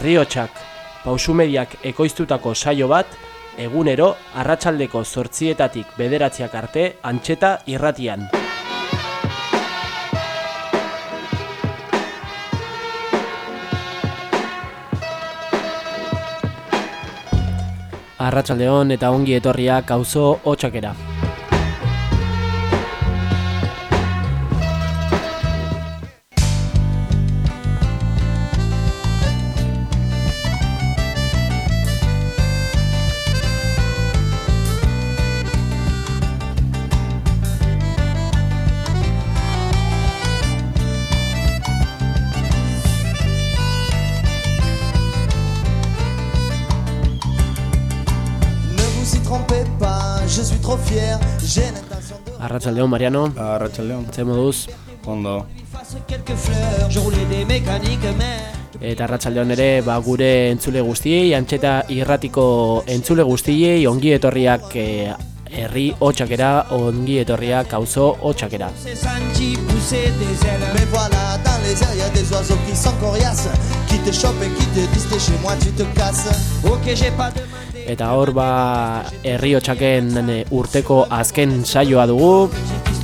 herriotsak, pausumediak ekoiztutako saio bat, egunero, arratsaldeko zortzietatik bederatziak arte, antxeta irratian. Arratsaldeon eta ongi etorriak auzo hotxakera. Arratsaldeon Mariano, Arratxaldeon, ze moduz? ondo. Eta arratsaldeon ere ba, gure entzule guztiei, antxeta irratiko entzule guztiei, ongi etorriak eh, herri hotxakera, ongi etorriak auzo hotxakera. ailes. Mais voilà, dans les airs, y a des oiseaux qui sont coriaces. Qui te chopent et qui te Eta hor ba herri hotxaken eh, urteko azken saioa dugu,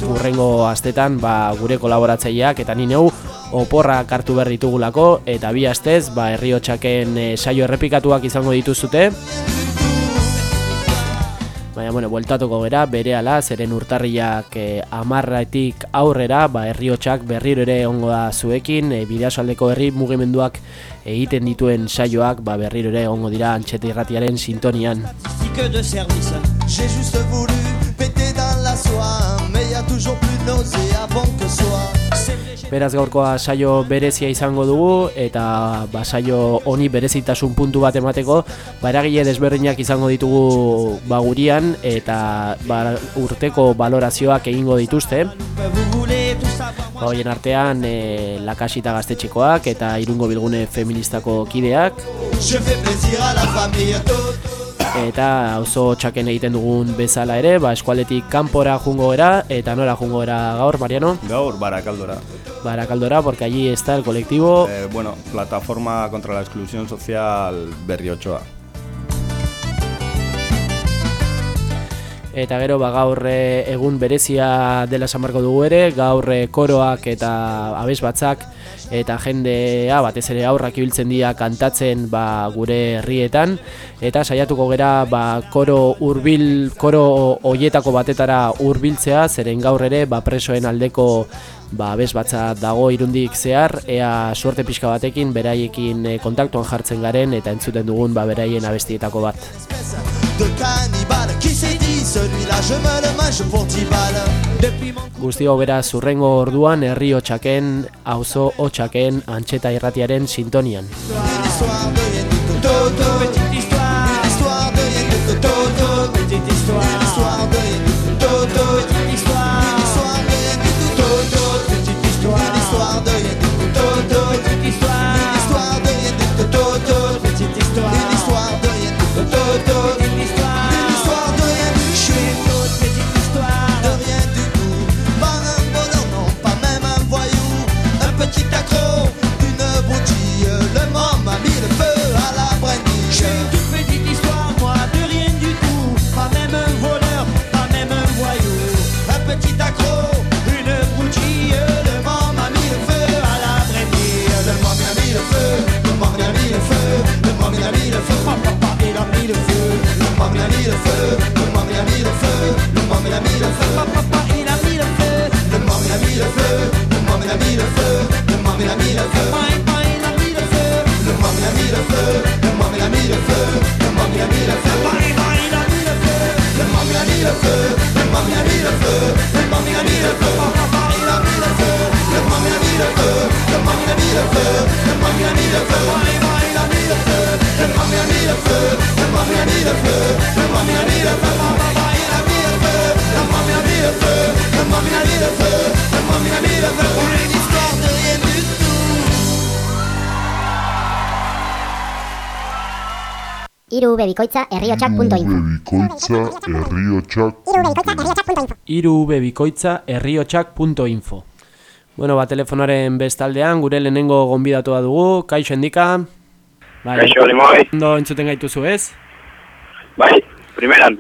urrengo astetan ba, gure kolaboratzaileak eta ni neu oporrak hartu behar ditugulako. Eta bi astez ba, herri hotxaken eh, saio errepikatuak izango dituzute. Baina, bueno, bueltatuko gera, bere ala, zeren urtarriak e, amarraetik aurrera, ba, herri hotxak berriro ere ongo da zuekin, e, bideasaldeko herri mugimenduak egiten dituen saioak, ba, berriro ere ongo dira antxete irratiaren sintonian. De péter dans la soie. Mais y a toujours plus nauséabond que soi. C'est vrai, j'ai Beraz gaurkoa saio berezia izango dugu eta ba, saio honi berezitasun puntu bat emateko ba, eragile desberdinak izango ditugu ba, gurian eta ba, urteko balorazioak egingo dituzte. Ba, Hoien artean e, lakasita gaztetxekoak eta irungo bilgune feministako kideak Eta auzo txaken egiten dugun bezala ere, ba, eskualetik kanpora jungo gera eta nora jungo gera gaur, Mariano? Gaur, Barakaldora. Barakaldora, porque allí está el colectivo Eh, bueno, Plataforma contra la Exclusión Social Berriochoa. Eta gero ba, gaur eh, egun berezia dela esan beharko dugu ere, gaur eh, koroak eta abes batzak eta jendea batez ere aurrak ibiltzen dira kantatzen ba, gure herrietan. Eta saiatuko gera ba, koro hurbil koro hoietako batetara hurbiltzea. Zeren gaur ere ba, presoen aldeko ba, abes batza dago irundik zehar. Ea suerte pixka batekin beraiekin eh, kontaktuan jartzen garen eta entzuten dugun ba, beraien abestietako bat. Espèce de cannibale. Qui s'est dit celui-là, je me le mange pour 10 balles. Depuis mon Guzti hau beraz urrengo orduan herri hotxaken, auzo hotxaken, antxeta irratiaren sintonian. Iru bebikoitza herriotxak.info Bikoitza herriotxak irubebikoitza herriotxak.info Bueno, ba, telefonaren bestaldean, gure lehenengo gonbidatua dugu, kaixo endika, Bai, Kaixo, limoi. ondo entzuten gaituzu ez? Bai, primeran.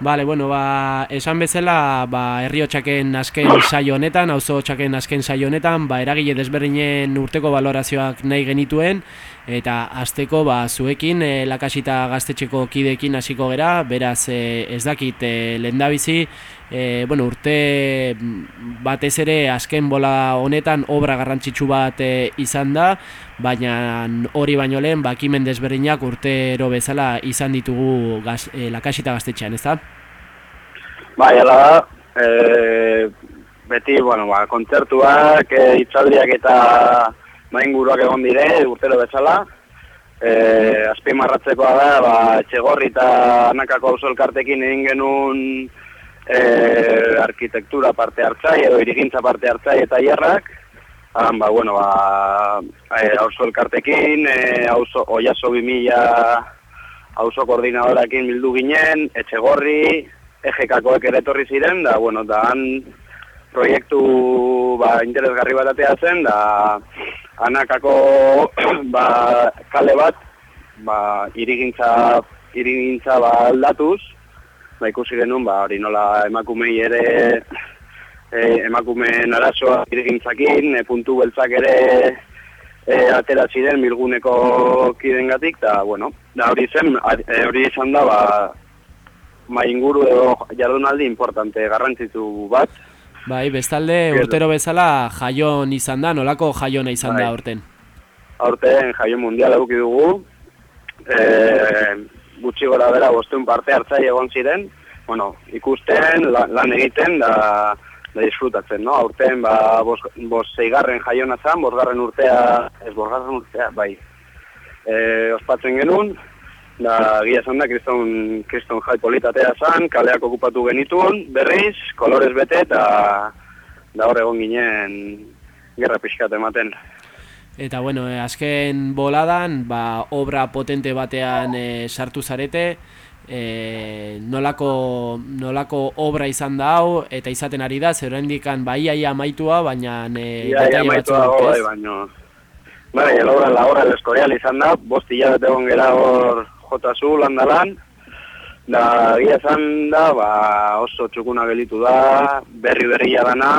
Bale, bueno, ba, esan bezala, ba, herriotxaken azken saio honetan, auzo txaken azken saio honetan, ba, eragile desberdinen urteko valorazioak nahi genituen, eta azteko, ba, zuekin, e, lakasita gaztetxeko kidekin hasiko gera, beraz, e, ez dakit, e, lehendabizi, e, bueno, urte batez ere azken bola honetan obra garrantzitsu bat e, izan da, baina hori baino lehen, bakimen desberdinak urtero bezala izan ditugu gaz, e, lakasita gaztetxean, ez da? Bai, ala da, e, beti, bueno, ba, kontzertuak, e, hitzaldiak eta mainguruak egon dire, urtero bezala. E, azpimarratzekoa da, ba, etxegorri eta anakako auzo elkartekin egin genuen e, arkitektura parte hartzai edo irigintza parte hartzai eta hierrak. Han, ba, bueno, ba, e, auzo elkartekin, e, auzo, oiaso 2000 auzo koordinadorakin bildu ginen, etxegorri, EGKkoek ere etorri ziren, da, bueno, da han proiektu ba, interesgarri bat atea zen, da anakako ba, kale bat, ba, irigintza, irigintza ba, aldatuz, ba, ikusi genuen, ba, hori nola emakumei ere e, emakumeen arazoa irigintzakin, e, puntu beltzak ere e, atera ziren milguneko kidengatik, eta, bueno, da hori zen, hori izan da, ba, mai inguru edo jardunaldi importante, garrantzitu bat. Bai, bestalde urtero bezala jaion izan da, nolako jaiona izan Bai. da aurten. Aurten jaio mundial eduki dugu, e, gutxi gora bera bosteun parte hartzai egon ziren, bueno, ikusten, la- lan egiten, da disfrutatzen, no? Aurten, ba, bos, bos zeigarren jaiona zan, bosgarren urtea, ez bosgarren urtea, bai, e, ospatzen genuen, da gila esan da, kriston, kriston jai politatea zan, kaleak okupatu genituen, berriz, kolorez bete, eta da hor egon ginen gerra pixkat ematen. Eta bueno, eh, azken boladan, ba, obra potente batean eh, sartu zarete, eh, nolako, nolako obra izan da hau, eta izaten ari da, zer indikan ba, ia ia amaitua, baina eh, Ia, ia, dago, bai, ez? baino... Bai, el obra, la obra, el escorial izan da, bost hilabete egon gera hor jotazu landalan, da, gila esan da, ba, oso txukuna gelitu da, berri berria dana,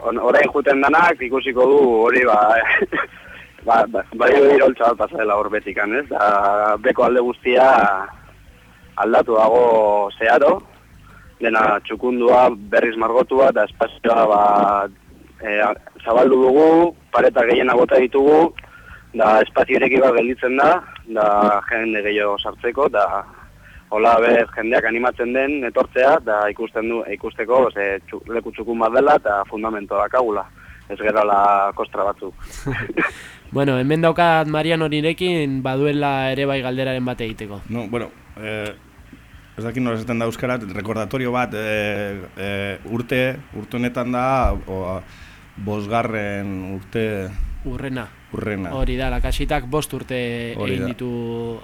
orain juten danak, ikusiko du hori, ba, ba, ba, bai hori holtza bat pasadela hor betikan, ez? Aldatu dago zeharo, dena txukundua, berriz margotua, da espazioa ba, e, zabaldu dugu, pareta gehiena bota ditugu, da espazio ireki bat gelditzen da, da jende gehiago sartzeko, da hola bez jendeak animatzen den etortzea, da ikusten du, ikusteko ze, txu, leku txukun bat dela eta fundamento dakagula, ez gerala kostra batzuk. Bueno, hemen daukat Mariano nirekin baduela ere bai galderaren bat egiteko. No, bueno, eh, ez dakit nola esaten da euskarat, rekordatorio bat eh, eh, urte, urte honetan da, o, bosgarren urte Urrena. urrena. Hori da, lakasitak bost urte egin ditu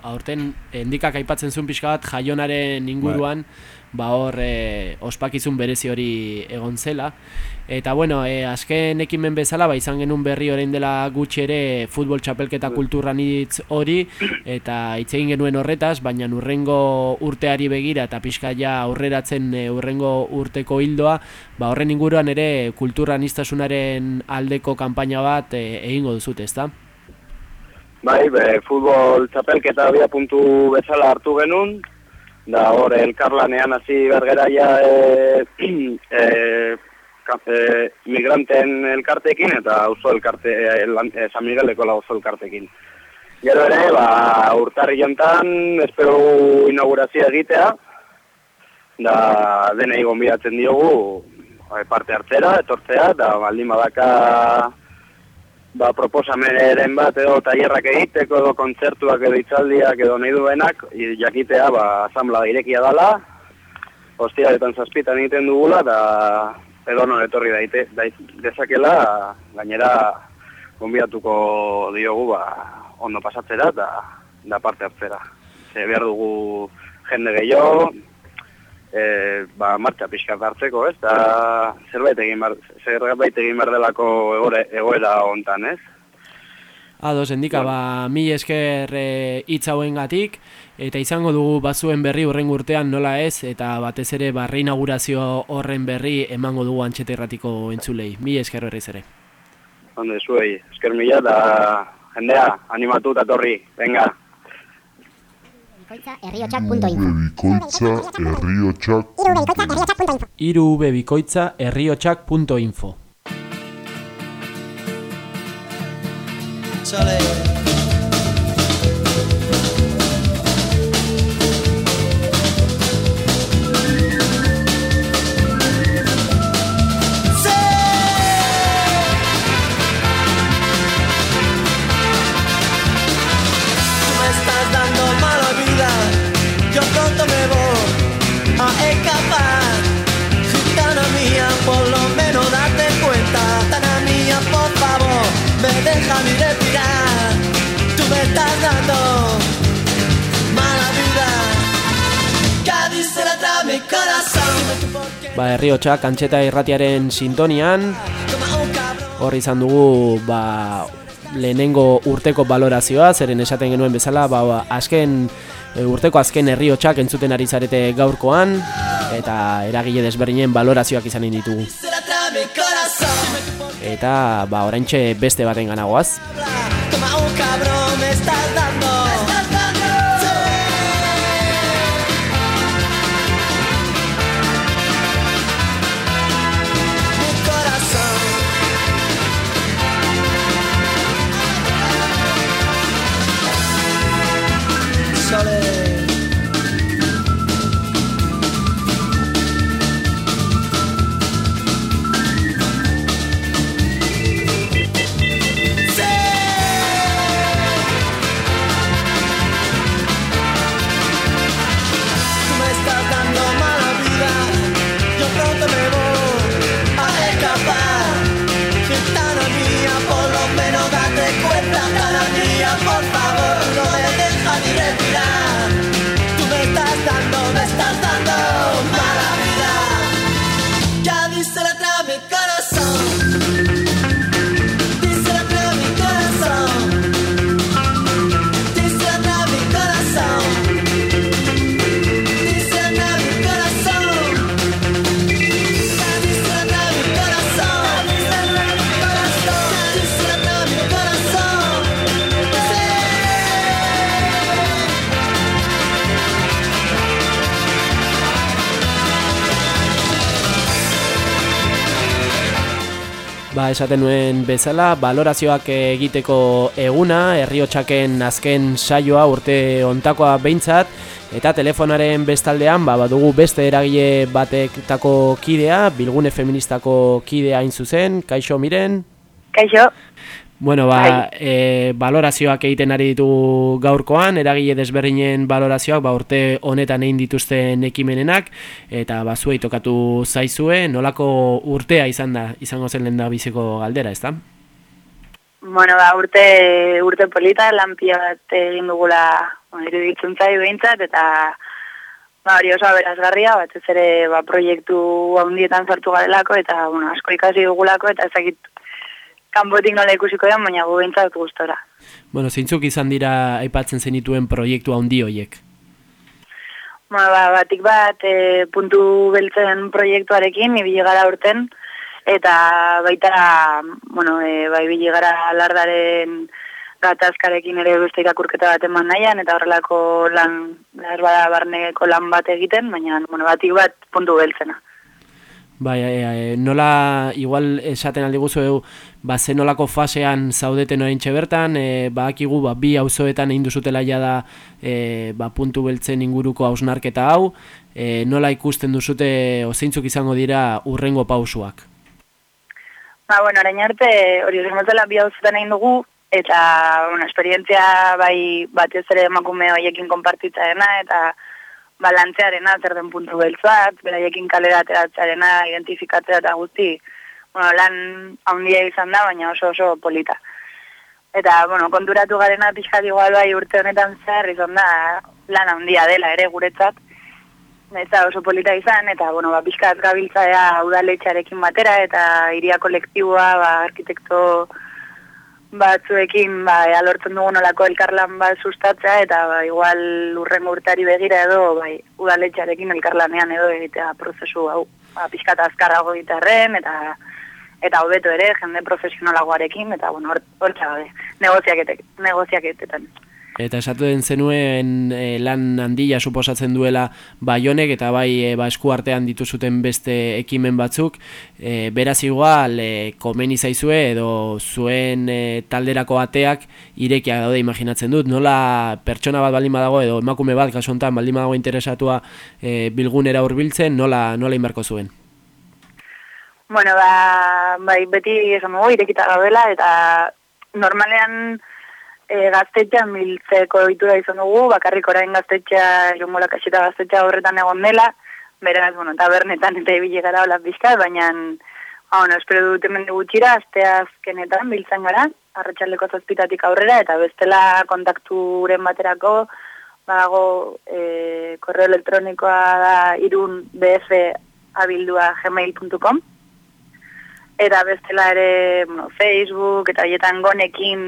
aurten, endikak aipatzen zuen pixka bat jaionaren inguruan, ba hor e, ospakizun berezi hori egon zela. Eta bueno, e, azken ekimen bezala, ba izan genuen berri orain dela gutxi ere futbol txapelketa kulturan hitz hori, eta hitz egin genuen horretaz, baina urrengo urteari begira eta pixka ja aurreratzen e, urrengo urteko hildoa, ba horren inguruan ere kulturaniztasunaren aldeko kanpaina bat e, egingo duzute, ezta? Bai, be, futbol txapelketa bia puntu bezala hartu genuen, da hor elkarlanean hasi bergeraia e, e, e, migranten elkartekin eta auzo elkarte, e, lan- e, San Migueleko auzo elkartekin. Gero ere, ba, urtarri jontan, espero dugu inaugurazioa egitea, da denei gonbidatzen diogu e, parte hartzera, etortzea, da baldin badaka ba, proposamenen bat edo tailerrak egiteko edo kontzertuak edo hitzaldiak edo nahi duenak jakitea ba asamblea irekia dala hostialetan zazpitan egiten dugula eta edo non etorri daite, dait, dezakela gainera gonbidatuko diogu ba, ondo pasatzera eta da parte hartzera. Ze behar dugu jende gehiago, e, ba, martxa pixka hartzeko, ez? Da, zerbait egin bar, zerbait egin bar delako egoera, egoera hontan, ez? Ados, endika, ba, mi esker e, hitz hauengatik eta izango dugu bazuen berri urren urtean nola ez, eta batez ere ba, reinaugurazio horren berri emango dugu antxete erratiko entzulei. Mi esker berriz ere. Onde zuei, esker mila eta jendea, animatu eta torri, venga. Bikoitza herriotxak.info Bikoitza herriotxak irubebikoitza herriotxak.info Chale. Ba, herriotxak antxeta irratiaren sintonian hor izan dugu ba, lehenengo urteko balorazioa, zeren esaten genuen bezala, ba, azken e, urteko azken herriotxak entzuten ari zarete gaurkoan eta eragile desberdinen balorazioak izanen ditugu. Eta ba, oraintxe beste baten ganagoaz. Ba, esaten nuen bezala, balorazioak egiteko eguna, herriotxaken azken saioa urte ontakoa behintzat, eta telefonaren bestaldean, ba, badugu beste eragile batektako kidea, bilgune feministako kidea hain zuzen, kaixo miren? Kaixo, Bueno, ba, Bai. e, balorazioak egiten ari ditugu gaurkoan, eragile desberdinen balorazioak, ba, urte honetan egin dituzten ekimenenak, eta ba, zuei tokatu zaizue, nolako urtea izan da, izango zen lehen da biziko galdera, ezta? bueno, ba, urte, urte polita, lanpia bat egin dugula bueno, iruditzen zai behintzat, eta ba, hori oso aberazgarria, batez ere ba, proiektu handietan sartu garelako, eta bueno, asko ikasi dugulako, eta ezakit kanpotik nola ikusiko den, baina gu behintzat gustora. Bueno, zeintzuk izan dira aipatzen zenituen proiektu handi hoiek? Bueno, ba, batik bat e, puntu beltzen proiektuarekin ibili gara urten eta baita bueno, e, ba, ibili gara lardaren gatazkarekin ere beste irakurketa bat eman nahian eta horrelako lan, bada barneko lan bat egiten, baina bueno, batik bat puntu beltzena. Bai, e, e, nola, igual esaten aldi guzu ba, ze nolako fasean zaudeten orain bertan, e, badakigu ba, bi auzoetan egin duzutela jada e, ba, puntu beltzen inguruko hausnarketa hau, e, nola ikusten duzute, ozeintzuk izango dira urrengo pausuak? Ba, bueno, orain arte hori zemotela bi hauzetan egin dugu, eta, bueno, esperientzia bai batez ere emakume hoiekin konpartitzaena, eta balantzearena zer den puntu beltzat, beraiekin kalera ateratzearena, identifikatzea eta guzti, bueno, lan handia izan da, baina oso oso polita. Eta, bueno, konturatu garena pixkat igual bai urte honetan zer, izan da lan handia dela ere guretzat, eta oso polita izan, eta, bueno, ba, pixkat gabiltzaea udaletxarekin batera, eta iria kolektiboa, ba, arkitekto batzuekin ba, ea lortzen dugun olako elkarlan bat sustatzea eta ba, igual urren urtari begira edo bai, udaletxarekin elkarlanean edo egitea prozesu hau ba, pixkat azkarrago gitarren eta eta hobeto ere jende profesionalagoarekin eta bueno, hor, hor txabe, negoziaketek, negoziaketetan. Eta esatu den zenuen e, lan handia suposatzen duela baionek eta bai e, ba, eskuartean dituzuten beste ekimen batzuk. E, beraz igual, e, komeni zaizue edo zuen e, talderako ateak irekia daude imaginatzen dut. Nola pertsona bat baldin badago edo emakume bat kasu honetan baldin badago interesatua e, bilgunera hurbiltzen, nola, nola inbarko zuen? Bueno, ba, bai, beti esan dugu irekita gaudela eta normalean e, gaztetxean biltzeko ohitura izan dugu, bakarrik orain gaztetxea, jongo lakasita gaztetxea horretan egon dela, beraz, bueno, tabernetan eta ibile gara hola pixka, baina, ba, bueno, espero dut hemen gutxira, astea azkenetan biltzen gara, arratxaldeko zazpitatik aurrera, eta bestela kontakturen baterako, badago e, korreo elektronikoa da irun bf abildua gmail.com eta bestela ere bueno, Facebook eta hietan gonekin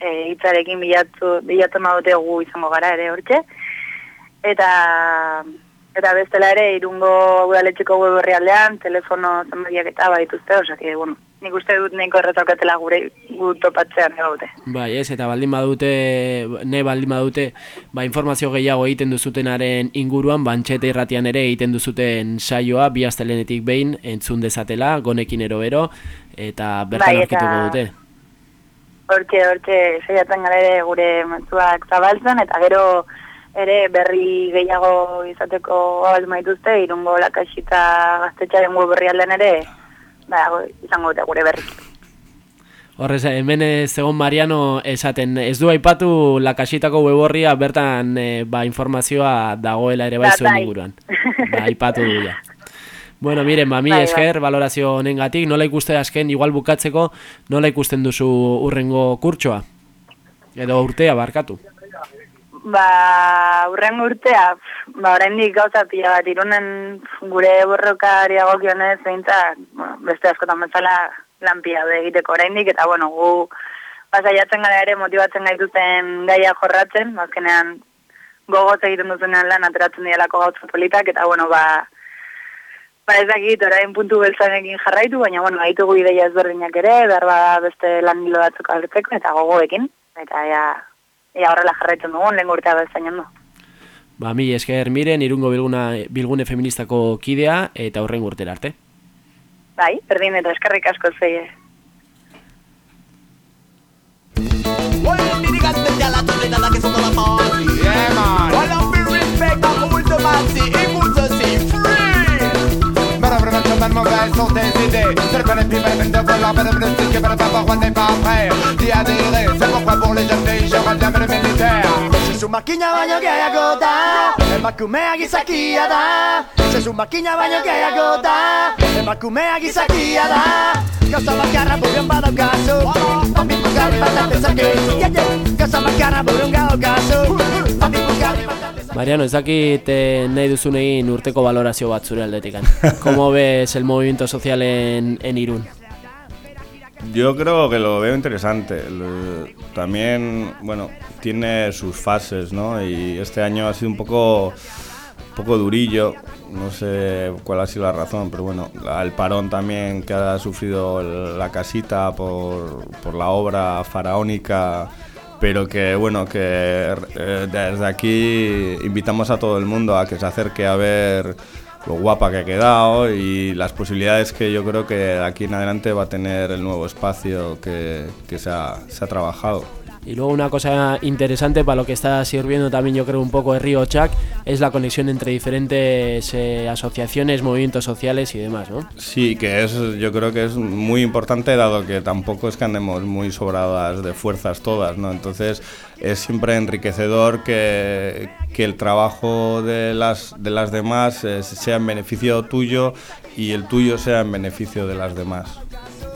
e, hitzarekin bilatu, bilatu maute gu izango gara ere hortxe. Eta, eta bestela ere, irungo udaletxeko web herrialdean, telefono zenbadiak eta badituzte, osea, bueno, nik uste dut nahiko erretaukatela gure gu topatzean egaute. Bai, ez, eta baldin badute, ne baldin badute, ba, informazio gehiago egiten duzutenaren inguruan, bantxete irratian ere egiten duzuten saioa, bi astelenetik behin, entzun dezatela, gonekin ero-ero, eta bertan Bai, aurkituko dute. Hortxe, hortxe, saiatzen gara ere gure matzuak zabaltzen, eta gero ere berri gehiago izateko abal maituzte, irungo lakaxita gaztetxaren web herrialdean ere, ba, izango dute gure berri. Horrez, hemen ez egon Mariano esaten, ez du aipatu lakasitako weborria bertan e, ba, informazioa dagoela ere bai Ba, zuen bai. inguruan. Ba, aipatu du ja. Bueno, miren, ba, mi Bai, bai. esker, valorazio honengatik, nola ikuste azken, igual bukatzeko, nola ikusten duzu urrengo kurtsoa? Edo urtea, barkatu. Ba, urren urtea, ba, oraindik gauza pila bat, irunen gure borrokari agokionez, behintzat, bueno, beste askotan bezala lan pila egiteko oraindik, eta bueno, gu basaiatzen gara ere motibatzen gaituten gaia jorratzen, azkenean gogoz egiten duzunean lan ateratzen dialako gauza politak, eta bueno, ba, ba ez dakit orain puntu beltzanekin jarraitu, baina bueno, haitugu ideia ezberdinak ere, behar bada beste lan hilo batzuk agertzeko, eta gogoekin, eta ea, ea horrela jarraitzen dugun, lehen urtea bezainen du. Ba, mi esker miren, irungo bilguna, bilgune feministako kidea, eta horren urtera arte. Bai, berdin eta eskerrik asko zeie. Yeah, tes idées. C'est le bénéfice même de vouloir faire le stick, mais le savoir on n'est pas prêt d'y adhérer. C'est pourquoi pour les jeunes filles, je réclame le militaire. Zezu makina baino gehiago da Emakumea gizakia da Zezu makina baino gehiago da Emakumea gizakia da Gauza bakarra buruan badaukazu Papi bukarri bat atezakezu Gauza bakarra buruan badaukazu Mariano, ez dakit eh, nahi duzun egin urteko valorazio bat zure aldetikan. ¿Cómo ves el movimiento social en, en Irún? Yo creo que lo veo interesante. También, bueno, tiene sus fases, ¿no? Y este año ha sido un poco, poco durillo. No sé cuál ha sido la razón, pero bueno, el parón también que ha sufrido la casita por, por la obra faraónica, pero que bueno, que eh, desde aquí invitamos a todo el mundo a que se acerque a ver lo guapa que ha quedado y las posibilidades que yo creo que de aquí en adelante va a tener el nuevo espacio que, que se, ha, se ha trabajado. Y luego una cosa interesante para lo que está sirviendo también yo creo un poco de Río Chac es la conexión entre diferentes eh, asociaciones, movimientos sociales y demás, ¿no? Sí, que es, yo creo que es muy importante dado que tampoco es que andemos muy sobradas de fuerzas todas, ¿no? Entonces es siempre enriquecedor que, que el trabajo de las, de las demás eh, sea en beneficio tuyo y el tuyo sea en beneficio de las demás.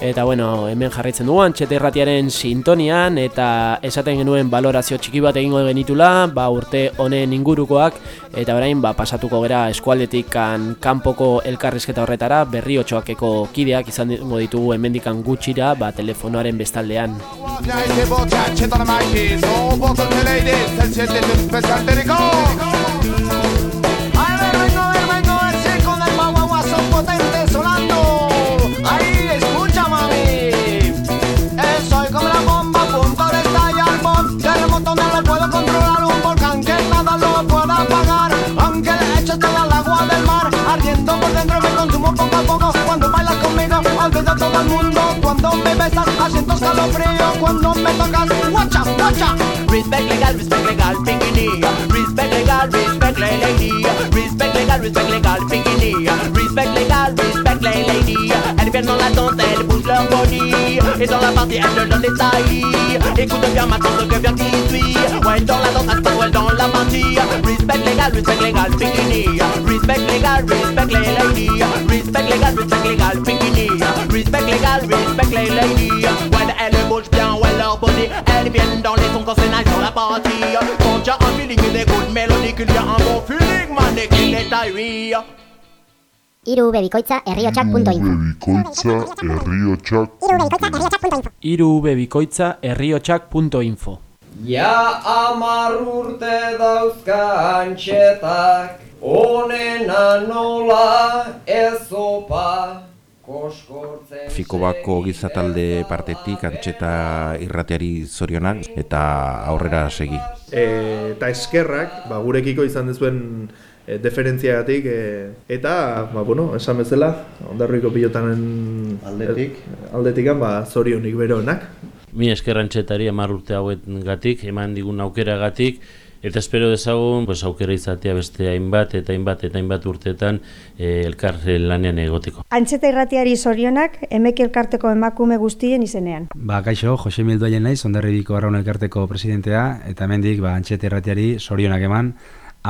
Eta bueno, hemen jarraitzen dugu antxete irratiaren sintonian eta esaten genuen balorazio txiki bat egingo genitula, ba urte honen ingurukoak eta orain ba pasatuko gera eskualdetik kan kanpoko elkarrizketa horretara berriotxoakeko kideak izan ditugu hemendikan gutxira ba telefonoaren bestaldean. Todo el mundo. Cuando me besas, escalofrío. Cuando me tocas, guacha, guacha. Respect legal, respect legal, bikini. Respect legal, respect la lady. Respect legal, respect legal, bikini. Respect legal, respect la lady. Viennent dans la danse, Et dans la partie, elles leur donnent des tailles. Écoute bien maintenant ce que vient suit. Ouais, dans la danse, elle ouais, dans la partie. Respect legal, respect legal, bikini. Respect legal, respect la lady. Respect legal, respect legal, bikini. Respect legal, respect la lady. Ouais, elles bougent bien, ouais, leur body. Elles viennent dans les sons quand c'est nice dans la partie. Quand y'a un feeling des good mélodies, qu'il y a un bon feeling, man, et qu'il est. Iru bebikoitza herriotxak.info Bikoitza herriotxak Iru bebikoitza herriotxak.info Ja amar urte dauzka antxetak, onena nola ezopa, koskortzen... Fikobako gizatalde partetik antxeta irrateari zorionak eta aurrera segi. e, eta eskerrak ba, gurekiko izan dezuen e, deferentziagatik e, eta ba, bueno, esan bezala ondarriko pilotanen aldetik aldetikan ba, zorionik beroenak Mi eskerrantxetari amar urte hauetatik, eman digun aukeragatik, eta espero dezagun pues, aukera izatea beste hainbat eta hainbat eta hainbat urteetan eh, elkar lanean egoteko. Antxeta irratiari zorionak, emeki elkarteko emakume guztien izenean. Ba, kaixo, Jose Mildoien naiz, ondarribiko arraun elkarteko presidentea, eta hemendik ba, antxeta irratiari zorionak eman,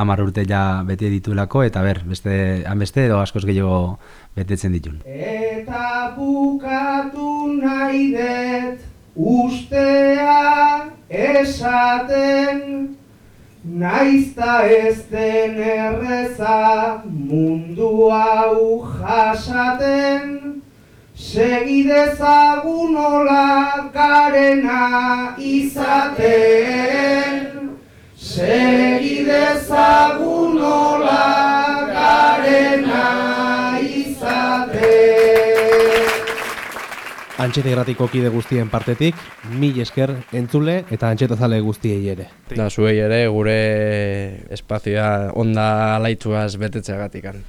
amar urte ja bete ditulako, eta ber, beste, han beste edo askoz gehiago betetzen ditun. Eta bukatu nahi dut ustea esaten Naizta ez den erreza mundu hau jasaten Segidezagun nola garena izaten Segidezagun nola garena izaten Antxeta irratiko kide guztien partetik, mil esker entzule eta antxetazale guztiei ere. Da, zuei ere gure espazioa onda alaitzuaz betetzeagatikan.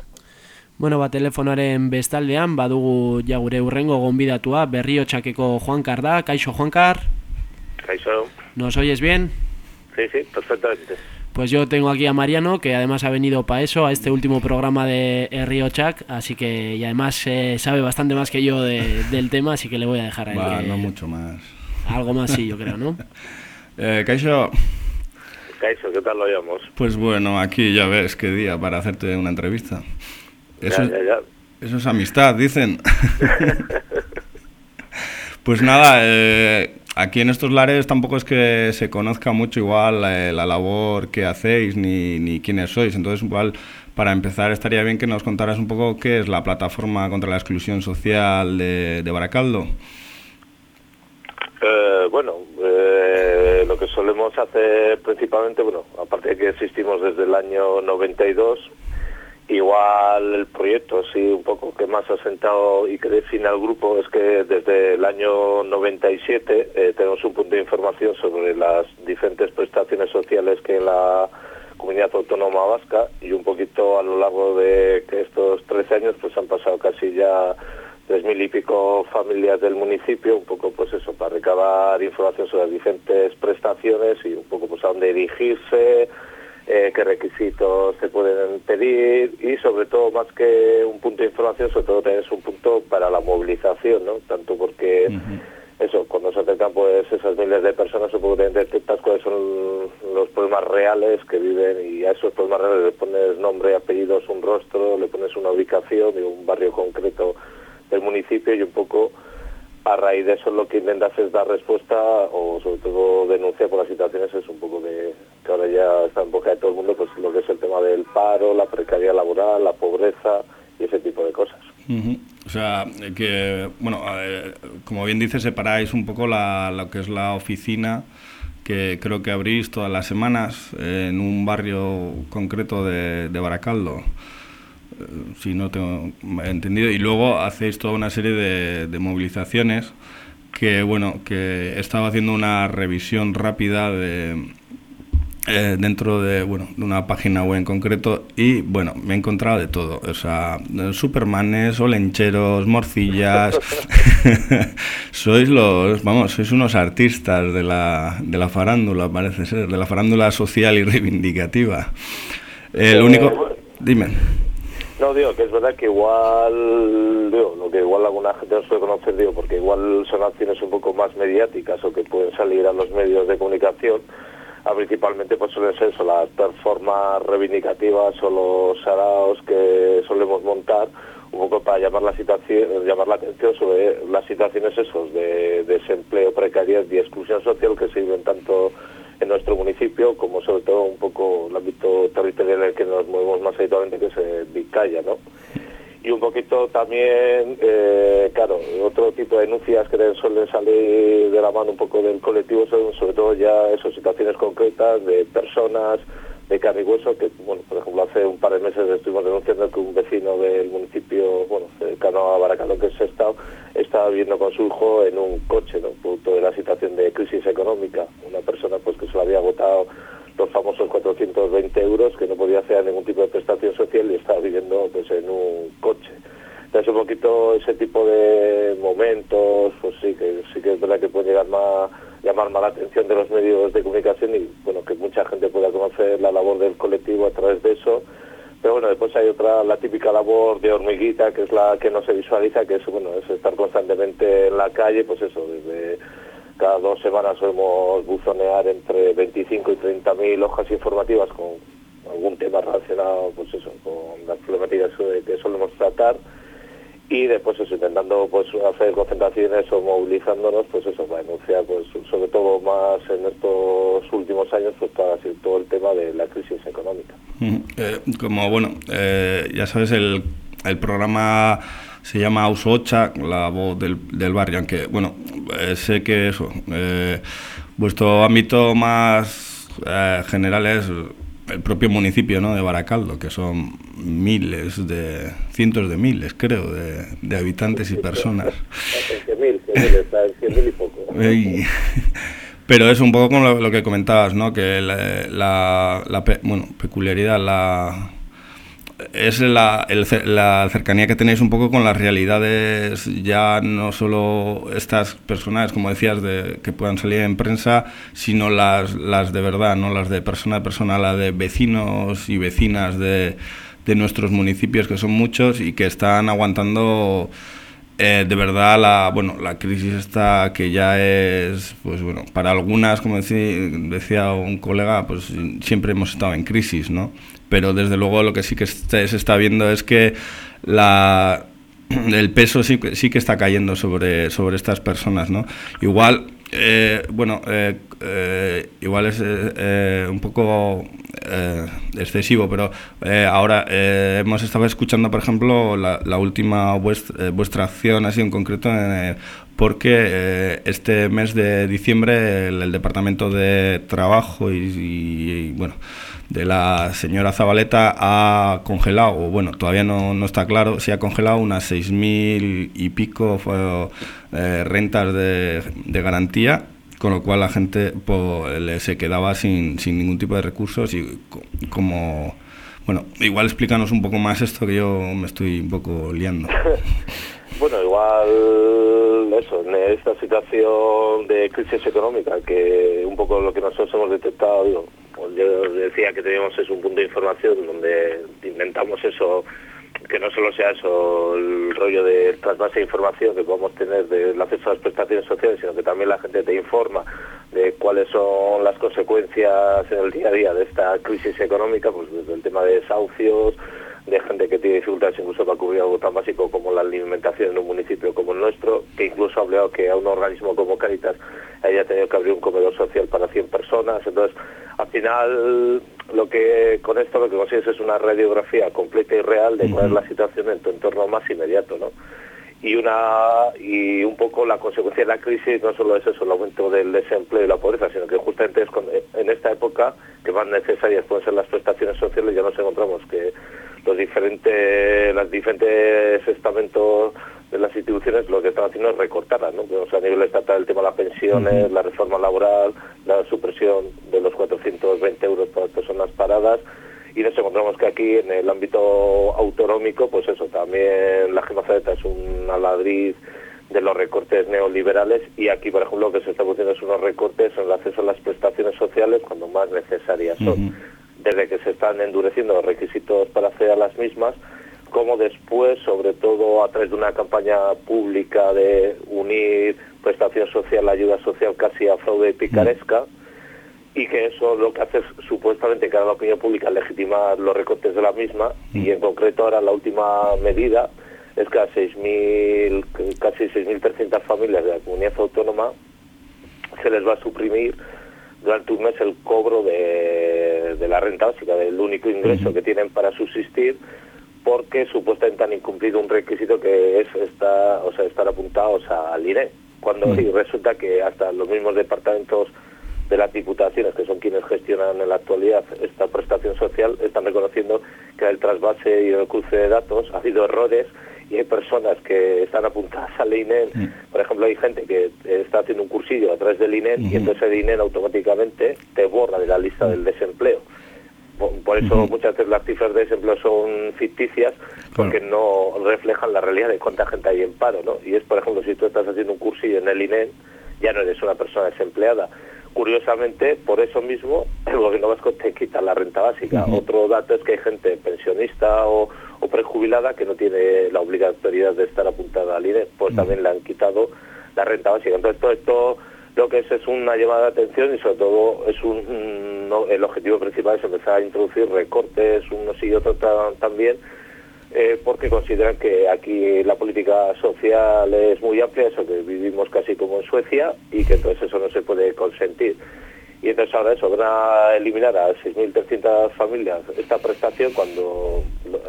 Bueno, ba, telefonoaren bestaldean badugu ja gure urrengo gonbidatua berriotxakeko Juankar da. Kaixo Juankar, Kaixo. ¿nos oyes bien? Sí, sí, perfectamente. Pues yo tengo aquí a Mariano, que además ha venido para eso, a este último programa de Riochak, así que y además eh, sabe bastante más que yo de- del tema, así que le voy a dejar a él. Va, que- no mucho más. Algo más sí, yo creo, ¿no? Eh, Kaixo, ¿qué tal lo llamamos? pues bueno, aquí ya ves qué día para hacerte una entrevista. Eso, Ya, ya, ya. eso es amistad, dicen. pues nada, eh, aquí en estos lares tampoco es que se conozca mucho igual eh, la labor que hacéis ni, ni quiénes sois. Entonces igual para empezar estaría bien que nos contaras un poco qué es la plataforma contra la exclusión social de, Baracaldo. Eh, bueno, eh, lo que solemos hacer principalmente, bueno, aparte de que existimos desde el año 92, igual el proyecto, sí, un poco que más ha sentado y que define al grupo es que desde el año 97 eh, tenemos un punto de información sobre las diferentes prestaciones sociales que la comunidad autónoma vasca y un poquito a lo largo de estos 13 años pues han pasado casi ya tres mil y pico familias del municipio, un poco pues eso, para recabar información sobre las diferentes prestaciones y un poco pues a dónde dirigirse, eh, qué requisitos se pueden pedir y sobre todo más que un punto de información, sobre todo es un punto para la movilización, ¿no? Tanto porque eso, cuando se acercan pues esas miles de personas, poco también detectas cuáles son los problemas reales que viven y a esos problemas reales le pones nombre, apellidos, un rostro, le pones una ubicación y un barrio concreto del municipio y un poco a raíz de eso lo que intentas es dar respuesta o sobre todo denunciar por las situaciones es un poco de que ahora ya está en boca de todo el mundo pues lo que es el tema del paro, la precariedad laboral, la pobreza y ese tipo de cosas. O sea, que, bueno, como bien dices, separáis un poco la, lo que es la oficina, que creo que abrís todas las semanas en un barrio concreto de, Baracaldo, si no tengo entendido, y luego hacéis toda una serie de, de movilizaciones que, bueno, que he estado haciendo una revisión rápida de, eh, dentro de, bueno, de una página web en concreto. Y bueno, me he encontrado de todo, o sea, supermanes, olencheros, morcillas, sois los, vamos, sois unos artistas de la, de la farándula, parece ser, de la farándula social y reivindicativa. El Eh, único, dime. No, digo, que es verdad que igual, digo, lo que igual alguna gente no suele conocer, digo, porque igual son acciones un poco más mediáticas o que pueden salir a los medios de comunicación, ah, principalmente pues suelen ser las performances reivindicativas o los saraos que solemos montar, un poco para llamar la situación, llamar la atención sobre las situaciones esos de desempleo, precariedad y exclusión social que se viven tanto en nuestro municipio, como sobre todo un poco el ámbito territorial en el que nos movemos más habitualmente, que es eh, Vizcaya, ¿no? Y un poquito también, eh, claro, otro tipo de denuncias que suelen salir de la mano un poco del colectivo son sobre todo ya esas situaciones concretas de personas de carne y hueso, que, bueno, por ejemplo, hace un par de meses estuvimos denunciando que un vecino del municipio, bueno, cercano a Baracaldo, que es Sestao, estaba viviendo con su hijo en un coche, ¿no? Producto de la situación de crisis económica. Una persona, pues, que se lo había agotado los famosos 420 euros, que no podía hacer ningún tipo de prestación social y estaba viviendo, pues, en un coche. Entonces, un poquito ese tipo de momentos, pues sí que sí que es verdad que puede llegar más llamar más la atención de los medios de comunicación y bueno que mucha gente pueda conocer la labor del colectivo a través de eso. Pero bueno después hay otra la típica labor de hormiguita que es la que no se visualiza que es bueno es estar constantemente en la calle pues eso desde cada dos semanas solemos buzonear entre 25 y 30 mil hojas informativas con algún tema relacionado pues eso con las problemáticas que que solemos tratar y después eso intentando pues hacer concentraciones o movilizándonos pues eso para denunciar pues sobre todo más en estos últimos años pues para así todo el tema de la crisis económica. Eh, como bueno, eh, ya sabes, el, el programa se llama Auso Ocha, la voz del, del barrio, aunque bueno, eh, sé que eso, eh, vuestro ámbito más general es el propio municipio ¿no? de Baracaldo, que son miles de, cientos de miles, creo, de, de habitantes y personas. en 100.000 100.000 está en 100.000 y poco Y- pero es un poco como lo, lo que comentabas, ¿no? Que la, la- la bueno, peculiaridad, la es la, la cercanía que tenéis un poco con las realidades, ya no solo estas personas, como decías, de, que puedan salir en prensa, sino las, las de verdad, no las de persona a persona, la de vecinos y vecinas de, de nuestros municipios, que son muchos y que están aguantando eh, de verdad la bueno la crisis esta que ya es pues bueno para algunas como decía, decía un colega pues siempre hemos estado en crisis no pero desde luego lo que sí que se está viendo es que la el peso sí, sí que está cayendo sobre, sobre estas personas, ¿no? Igual, eh, bueno, eh, eh, igual es eh, un poco excesivo, pero ahora hemos estado escuchando, por ejemplo, la, última vuestra, acción así en concreto, porque este mes de diciembre el, Departamento de Trabajo y, bueno, de la señora Zabaleta ha congelado, o bueno, todavía no, no está claro si ha congelado unas 6.000 y pico eh, rentas de, de garantía, con lo cual la gente pues, se quedaba sin, sin ningún tipo de recursos y co- como... Bueno, igual explícanos un poco más esto que yo me estoy un poco liando. Bueno, igual eso, en esta situación de crisis económica, que un poco lo que nosotros hemos detectado, digo, pues yo decía que teníamos es un punto de información donde intentamos eso, que no solo sea eso el rollo de trasvase de información que podemos tener del acceso a las prestaciones sociales, sino que también la gente te informa de cuáles son las consecuencias en el día a día de esta crisis económica, pues desde el tema de desahucios, de gente que tiene dificultades incluso para cubrir algo tan básico como la alimentación en un municipio como el nuestro, que incluso ha obligado que a un organismo como Caritas haya tenido que abrir un comedor social para 100 personas. Entonces, al final, lo que con esto lo que consigues es una radiografía completa y real de cuál es la situación en tu entorno más inmediato, ¿no? y una y un poco la consecuencia de la crisis no solo es eso el aumento del desempleo y la pobreza sino que justamente es cuando- en esta época que más necesarias pueden ser las prestaciones sociales ya nos encontramos que los diferentes los diferentes estamentos de las instituciones lo que están haciendo es recortarlas ¿no? o sea, a nivel estatal el tema de las pensiones la reforma laboral la supresión de los 420 euros para las personas paradas. Y nos encontramos que aquí en el ámbito autonómico, pues eso, también la Gemazaleta es una ladriz de los recortes neoliberales. Y aquí, por ejemplo, lo que se está produciendo es unos recortes en el acceso a las prestaciones sociales cuando más necesarias son. Desde que se están endureciendo los requisitos para acceder a las mismas, como después, sobre todo a través de una campaña pública de unir prestación social, ayuda social casi a fraude picaresca, y que eso lo que hace es supuestamente que a la opinión pública legitimar los recortes de la misma y en concreto ahora la última medida es que a 6.000, casi 6.300 familias de la comunidad autónoma se les va a suprimir durante un mes el cobro de, de la renta básica, del único ingreso que tienen para subsistir, porque supuestamente han incumplido un requisito que es estar, o sea, estar apuntados al INE, cuando Mm. resulta que hasta los mismos departamentos de las diputaciones, que son quienes gestionan en la actualidad esta prestación social, están reconociendo que en el trasvase y en el cruce de datos ha habido errores y hay personas que están apuntadas al INE. Por ejemplo, hay gente que está haciendo un cursillo a través del INE y entonces el INE automáticamente te borra de la lista del desempleo. Por, eso muchas veces las cifras de desempleo son ficticias porque no reflejan la realidad de cuánta gente hay en paro, ¿no? Y es, por ejemplo, si tú estás haciendo un cursillo en el INE, ya no eres una persona desempleada. Curiosamente, por eso mismo, el gobierno vasco te quita la renta básica. Otro dato es que hay gente pensionista o, o prejubilada que no tiene la obligatoriedad de estar apuntada al INE, pues también le han quitado la renta básica. Entonces, todo esto lo que es es una llamada de atención y sobre todo es un, no, el objetivo principal es empezar a introducir recortes unos y otros ta- también eh, porque consideran que aquí la política social es muy amplia, eso que vivimos casi como en Suecia y que entonces eso no se puede consentir. Y entonces ahora eso, van a eliminar a 6.300 familias esta prestación cuando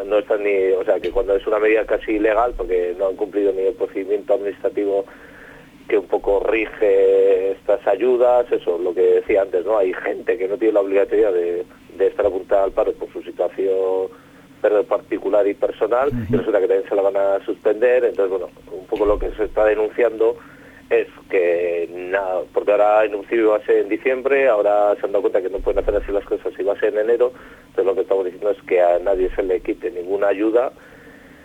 no están ni, o sea, que cuando es una medida casi ilegal porque no han cumplido ni el procedimiento administrativo que un poco rige estas ayudas, eso, lo que decía antes, ¿no? Hay gente que no tiene la obligatoriedad de, de estar apuntada al paro por su situación particular y personal, y resulta que también se la van a suspender, entonces, bueno, un poco lo que se está denunciando es que nada, porque ahora en un iba a ser en diciembre, ahora se han dado cuenta que no pueden hacer así las cosas si va a ser en enero, entonces lo que estamos diciendo es que a nadie se le quite ninguna ayuda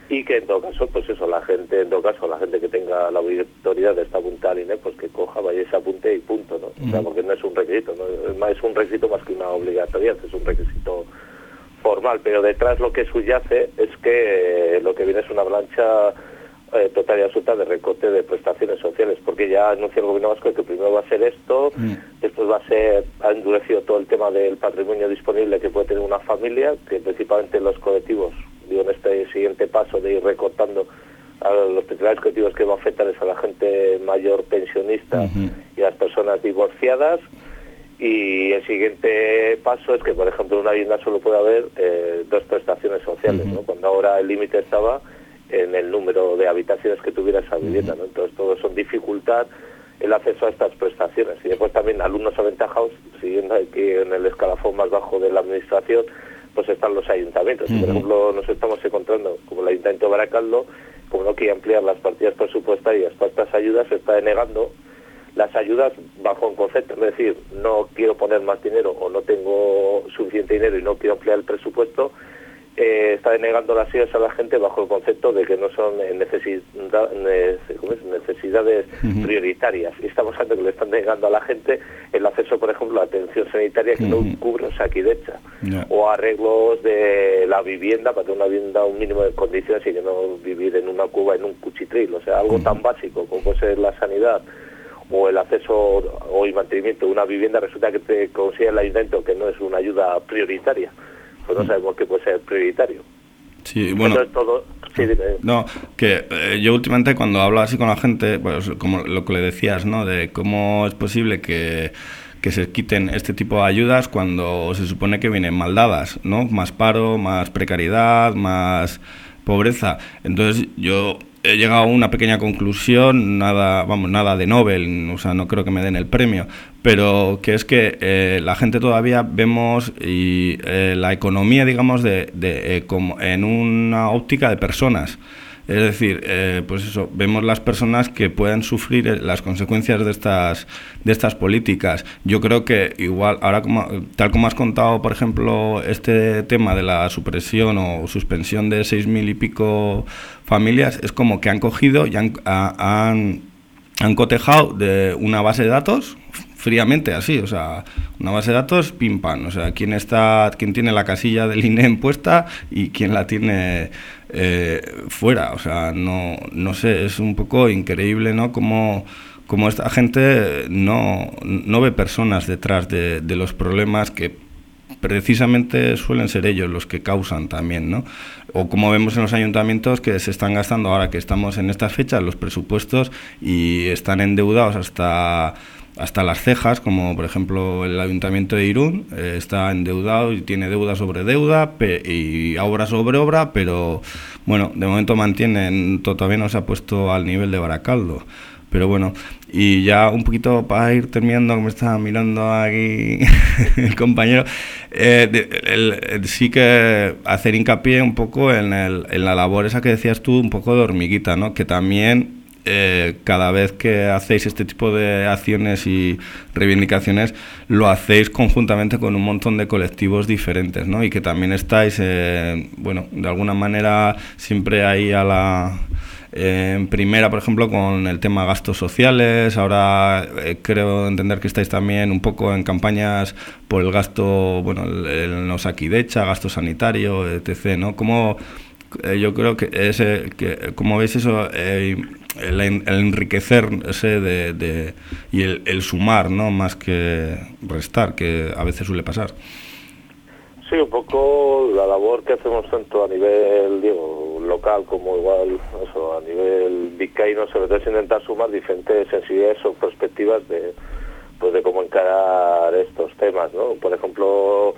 y que en todo caso, pues eso, la gente, en todo caso, la gente que tenga la obligatoriedad de estar apuntada al INE, pues que coja, vaya y se apunte y punto, ¿no? O sea, porque no es un requisito, ¿no? Es un requisito más que una obligatoriedad, es un requisito formal, pero detrás lo que subyace es que eh, lo que viene es una avalancha eh, total y absoluta de recorte de prestaciones sociales, porque ya anuncia el gobierno vasco que primero va a ser esto, después va a ser, ha endurecido todo el tema del patrimonio disponible que puede tener una familia, que principalmente los colectivos, digo, en este siguiente paso de ir recortando a los principales colectivos que va a afectar es a la gente mayor pensionista y a las personas divorciadas, y el siguiente paso es que, por ejemplo, en una vivienda solo puede haber eh, dos prestaciones sociales, ¿no? Cuando ahora el límite estaba en el número de habitaciones que tuviera esa vivienda, ¿no? Entonces todo eso dificultar el acceso a estas prestaciones. Y después también alumnos aventajados, siguiendo aquí en el escalafón más bajo de la administración, pues están los ayuntamientos. Por ejemplo, nos estamos encontrando, Ayuntamiento de Baracaldo, como no quiere ampliar las partidas presupuestarias para estas ayudas, se está denegando. Las ayudas bajo un concepto, es decir, no quiero poner más dinero o no tengo suficiente dinero y no quiero ampliar el presupuesto, eh, está denegando las ayudas a la gente bajo el concepto de que no son necesida- ne- ¿cómo es? necesidades prioritarias. Y estamos hablando que le están denegando a la gente el acceso, por ejemplo, a atención sanitaria que no cubre Osakidecha o arreglos de la vivienda para tener una vivienda un mínimo de condiciones y que no vivir en una cuba en un cuchitril. O sea, algo tan básico como puede ser la sanidad o el acceso o el mantenimiento de una vivienda resulta que te considera el ayuntamiento que no es una ayuda prioritaria. Pues no sabemos qué puede ser prioritario. Sí, bueno. Entonces todo... Sí, dime. No, que eh, yo últimamente cuando hablo así con la gente, pues como lo que le decías, ¿no? De cómo es posible que, que se quiten este tipo de ayudas cuando se supone que vienen mal dadas, ¿no? Más paro, más precariedad, más pobreza. Entonces yo he llegado a una pequeña conclusión, nada, vamos, nada de Nobel, o sea, no creo que me den el premio, pero que es que eh, la gente todavía vemos y eh, la economía, digamos, de, de, eh, como en una óptica de personas. Es decir, pues eso, vemos las personas que pueden sufrir las consecuencias de estas, de estas políticas. Yo creo que igual, ahora como, tal como has contado, por ejemplo, este tema de la supresión o suspensión de seis mil y pico familias, es como que han cogido y han, a- han, han cotejado de una base de datos fríamente así, o sea, una base de datos pim pam, o sea, quién está, quién tiene la casilla del INEM puesta y quién la tiene eh, fuera, o sea, no, no sé, es un poco increíble, ¿no? Como, esta gente no, no ve personas detrás de, de los problemas que precisamente suelen ser ellos los que causan también, ¿no? O como vemos en los ayuntamientos que se están gastando ahora que estamos en estas fechas los presupuestos y están endeudados hasta hasta las cejas, como por ejemplo el ayuntamiento de Irún eh, está endeudado y tiene deuda sobre deuda y obra sobre obra, pero bueno, de momento mantienen, to- todavía no se ha puesto al nivel de Baracaldo. Pero bueno, y ya un poquito para ir terminando, que me está mirando aquí el compañero, eh, el- el- sí que hacer hincapié un poco en, el- en la labor esa que decías tú, un poco de hormiguita, ¿no? Que también eh, cada vez que hacéis este tipo de acciones y reivindicaciones, lo hacéis conjuntamente con un montón de colectivos diferentes, ¿no? Y que también estáis, eh, bueno, de alguna manera siempre ahí a la eh, en primera, por ejemplo, con el tema gastos sociales. Ahora creo entender que estáis también un poco en campañas por el gasto, bueno, el, el Osakidecha, gasto sanitario, etc. ¿no? ¿Cómo, yo creo que, ese, como veis eso, el, el enriquecerse de, de- y el, el sumar, ¿no? Más que restar, que a veces suele pasar. Sí, un poco la labor que hacemos tanto a nivel digo, local como igual eso, a nivel vizcaíno, sobre todo es intentar sumar diferentes sensibilidades o perspectivas de, pues de cómo encarar estos temas. ¿no? Por ejemplo,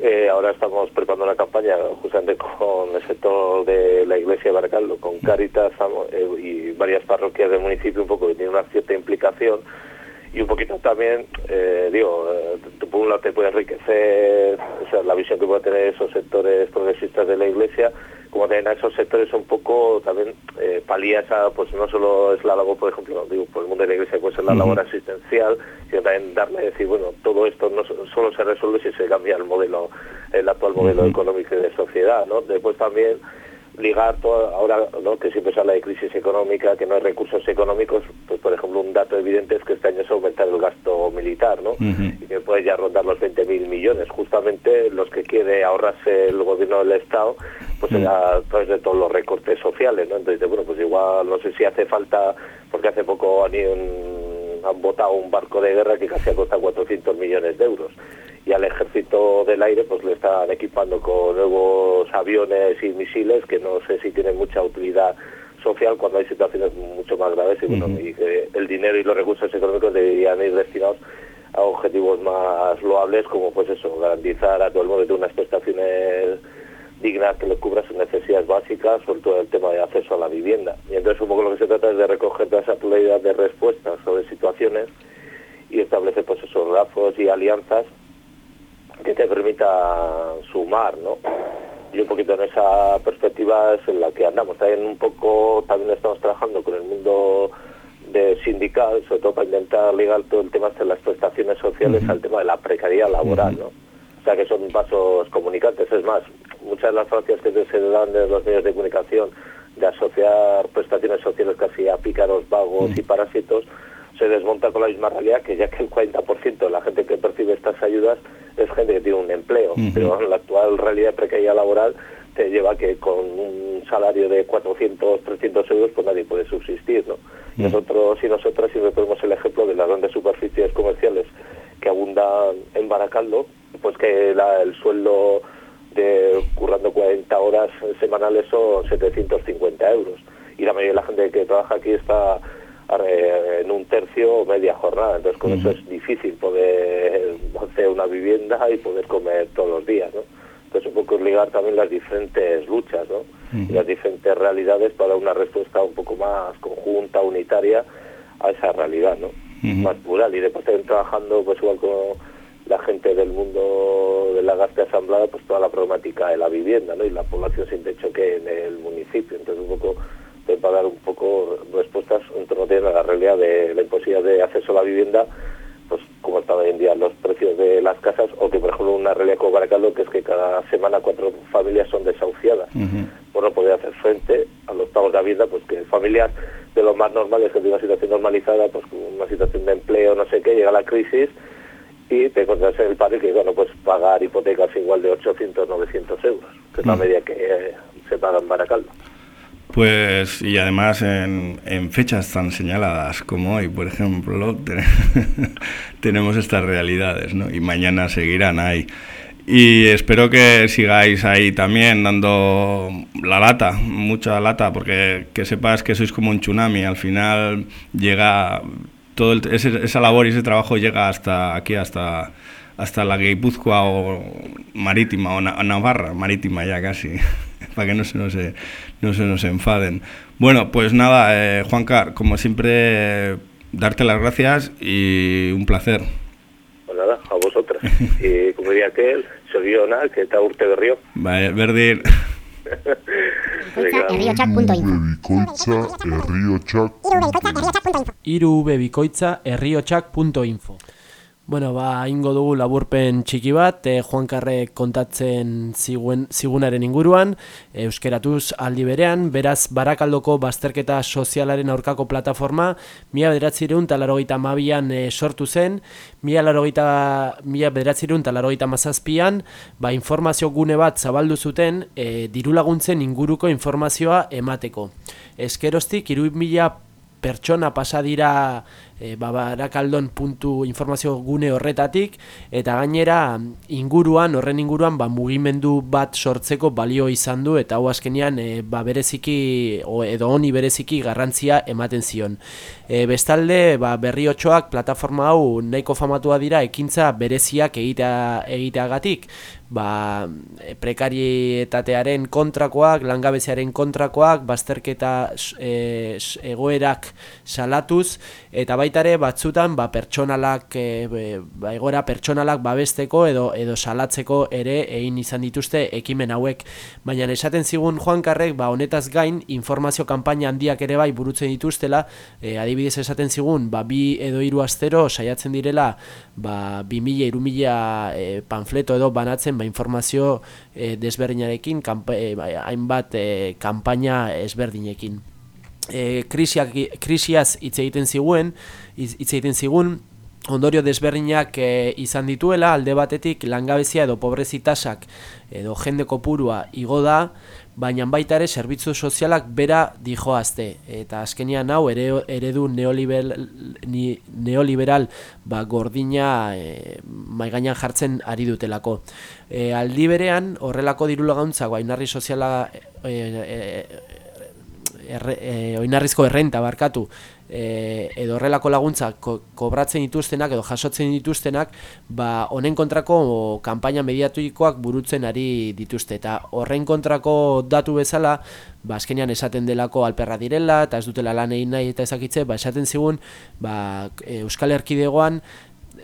eh, ahora estamos preparando una campaña justamente con el sector de la iglesia de Baracaldo, con Caritas amo- eh, y varias parroquias del municipio, un poco que tienen una cierta implicación y un poquito también, eh, digo, eh, por un lado te puede enriquecer o sea, la visión que pueden tener esos sectores progresistas de la Iglesia, como también a esos sectores un poco también eh, palías a, pues no solo es la labor, por ejemplo, digo, por el mundo de la Iglesia puede ser la labor asistencial, sino también darle, decir, bueno, todo esto no so- solo se resuelve si se cambia el modelo, el actual modelo económico y de sociedad, ¿no? Después también ligar todo, ahora ¿no? que siempre se habla de crisis económica, que no hay recursos económicos, pues por ejemplo un dato evidente es que este año se ha aumentado el gasto militar, ¿no? y que puede ya rondar los 20.000 millones, justamente los que quiere ahorrarse el gobierno del Estado, pues Mm. a través de todos los recortes sociales, ¿no? Entonces, bueno, pues igual no sé si hace falta, porque hace poco han, ido han votado un barco de guerra que casi ha costado 400 millones de euros y al ejército del aire pues le están equipando con nuevos aviones y misiles que no sé si tienen mucha utilidad social cuando hay situaciones mucho más graves y bueno y que el dinero y los recursos económicos deberían ir destinados a objetivos más loables como pues eso garantizar a todo el mundo que tenga unas prestaciones dignas que le cubra sus necesidades básicas, sobre todo el tema de acceso a la vivienda. Y entonces un poco lo que se trata es de recoger toda esa pluralidad de respuestas sobre situaciones y establecer pues esos lazos y alianzas que te permita sumar, ¿no? Y un poquito en esa perspectiva es en la que andamos. También un poco, también estamos trabajando con el mundo de sindical, sobre todo para intentar ligar todo el tema de las prestaciones sociales al tema de la precariedad laboral, ¿no? O sea que son pasos comunicantes. Es más, muchas de las falacias que se dan de los medios de comunicación de asociar prestaciones sociales casi a pícaros, vagos y parásitos, se desmonta con la misma realidad que ya que el 40% de la gente que percibe estas ayudas es gente que tiene un empleo, Ujú. pero la actual realidad de precariedad laboral te lleva que con un salario de 400, 300 euros pues nadie puede subsistir, ¿no? Mm. Nosotros y nosotras siempre ponemos el ejemplo de las grandes superficies comerciales que abundan en Baracaldo, pues que la- el sueldo de currando 40 horas semanales son 750 euros. Y la mayoría de la gente que trabaja aquí está en un tercio o media jornada. Entonces con eso es difícil poder hacer una vivienda y poder comer todos los días, ¿no? Entonces un poco ligar también las diferentes luchas, ¿no? Y las diferentes realidades para una respuesta un poco más conjunta, unitaria a esa realidad, ¿no? Más plural. Y después también trabajando pues igual con la gente del mundo de la Gasca Asamblea, pues toda la problemática de la vivienda, ¿no? Y la población sin techo que en el municipio. Entonces un poco pues, para dar un poco respuestas en torno a la realidad de la imposibilidad de acceso a la vivienda, pues como está hoy en día los precios de las casas, o que por ejemplo una realidad como Baracaldo, que es que cada semana cuatro familias son desahuciadas por no poder hacer frente a los pagos de la vivienda, pues que familias de lo más normales que tienen una situación normalizada, pues con una situación de empleo, no sé qué, llega la crisis y te encuentras en el y que, bueno, pues pagar hipotecas igual de 800, 900 euros, que es la Mm. media que eh, se paga en Baracaldo. Pues, y además en, fechas tan señaladas como hoy, por ejemplo, te- tenemos estas realidades, ¿no? Y mañana seguirán ahí. Y espero que sigáis ahí también dando la lata, mucha lata, porque que sepas que sois como un tsunami. Al final llega todo el- ese- esa labor y ese trabajo llega hasta aquí, hasta hasta la Guipúzcoa o marítima o Na- Navarra, marítima ya casi, para que no se nos eh, no se nos enfaden. Bueno, pues nada, eh, Juan Car, como siempre, eh, darte las gracias y un placer. Pues nada, a vosotras. y como diría aquel, Soriona, que está urte de río. Vale, Verdir. Irubebikoitza herriotxak.info Bueno, ba, ingo dugu laburpen txiki bat, e, Juan Karre kontatzen ziguen, zigunaren inguruan, e, euskeratuz aldi berean, beraz barakaldoko bazterketa sozialaren aurkako plataforma, mila bederatzireun talarrogeita mabian e, sortu zen, mila, larogeita, mila bederatzireun talarrogeita mazazpian, ba, informazio gune bat zabaldu zuten, e, diru laguntzen inguruko informazioa emateko. Eskeroztik, iru mila pertsona pasa dira e, ba, barakaldon puntu informazio gune horretatik eta gainera inguruan horren inguruan ba, mugimendu bat sortzeko balio izan du eta hau azkenean e, ba, bereziki o, edo honi bereziki garrantzia ematen zion. E, bestalde ba, berriotxoak plataforma hau nahiko famatua dira ekintza bereziak egitea, egiteagatik ba, prekarietatearen kontrakoak, langabeziaren kontrakoak, bazterketa e, egoerak salatuz, eta baita ere batzutan ba, pertsonalak, e, ba, egoera pertsonalak babesteko edo edo salatzeko ere egin izan dituzte ekimen hauek. Baina esaten zigun Juan Karrek, ba, honetaz gain, informazio kanpaina handiak ere bai burutzen dituztela, e, adibidez esaten zigun, ba, bi edo hiru astero saiatzen direla, ba, 2000 3000 e, panfleto edo banatzen ba, informazio e, desberdinarekin, kanpa, e, ba, hainbat e, kanpaina ezberdinekin. E, krisiak, krisiaz hitz egiten ziguen, hitz egiten zigun, ondorio desberdinak e, izan dituela, alde batetik langabezia edo pobrezi tasak edo jende kopurua igo da, baina baita ere zerbitzu sozialak bera dijoazte. Eta azkenian hau ere, eredu neoliberal, ni, neoliberal ba, gordina e, maigainan jartzen ari dutelako. E, aldi berean horrelako diru laguntzak ba, oinarri soziala e, e, erre, e, oinarrizko errenta barkatu e, edo horrelako laguntzak ko, kobratzen dituztenak edo jasotzen dituztenak ba honen kontrako kanpaina mediatikoak burutzen ari dituzte. Eta horren kontrako datu bezala ba azkenean esaten delako alperra direla eta ez dutela lan egin nahi eta ezakitze ba esaten zigun ba Euskal Erkidegoan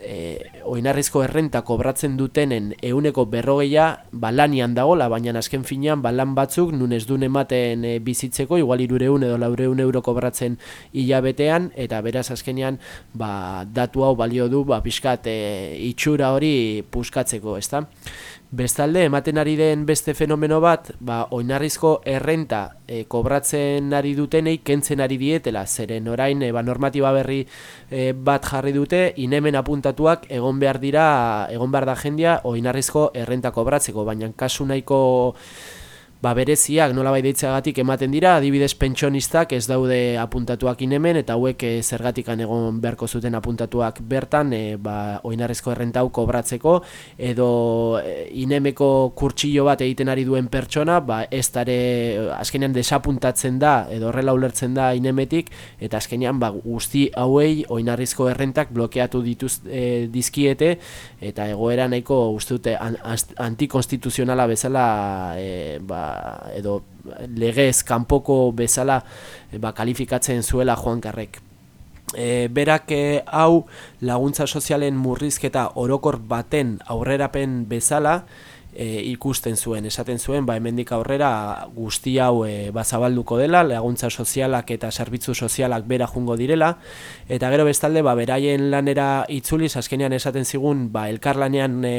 e, oinarrizko errenta kobratzen dutenen euneko berrogeia balanian dagola, baina azken finean balan batzuk nun ez duen ematen e, bizitzeko, igual irureun edo laureun euro kobratzen hilabetean, eta beraz azkenean ba, datu hau balio du ba, pixkat e, itxura hori puskatzeko, ezta? Bestalde, ematen ari den beste fenomeno bat, ba, oinarrizko errenta e, kobratzen ari dutenei kentzen ari dietela, zeren orain e, ba, normatiba berri e, bat jarri dute, inemen apuntatuak egon behar dira, egon behar da jendia oinarrizko errenta kobratzeko, baina kasu nahiko ba bereziak nolabait deitzeagatik ematen dira, adibidez pentsionistak ez daude apuntatuak inemen eta hauek e, zergatikan egon beharko zuten apuntatuak bertan, e, ba oinarrizko errenta hau kobratzeko edo e, inemeko kurtsillo bat egiten ari duen pertsona, ba ez dare azkenean desapuntatzen da edo horrela ulertzen da inemetik eta azkenean ba guzti hauei oinarrizko errentak blokeatu dituz e, dizkiete eta egoera nahiko uste dute an, antikonstituzionala bezala e, ba, edo legez kanpoko bezala e, ba, kalifikatzen zuela Juan Karrek. E, berak e, hau laguntza sozialen murrizketa orokor baten aurrerapen bezala e, ikusten zuen, esaten zuen, ba hemendik aurrera guzti hau e, bazabalduko dela, laguntza sozialak eta zerbitzu sozialak bera jungo direla, eta gero bestalde, ba beraien lanera itzuliz, azkenean esaten zigun, ba elkarlanean e,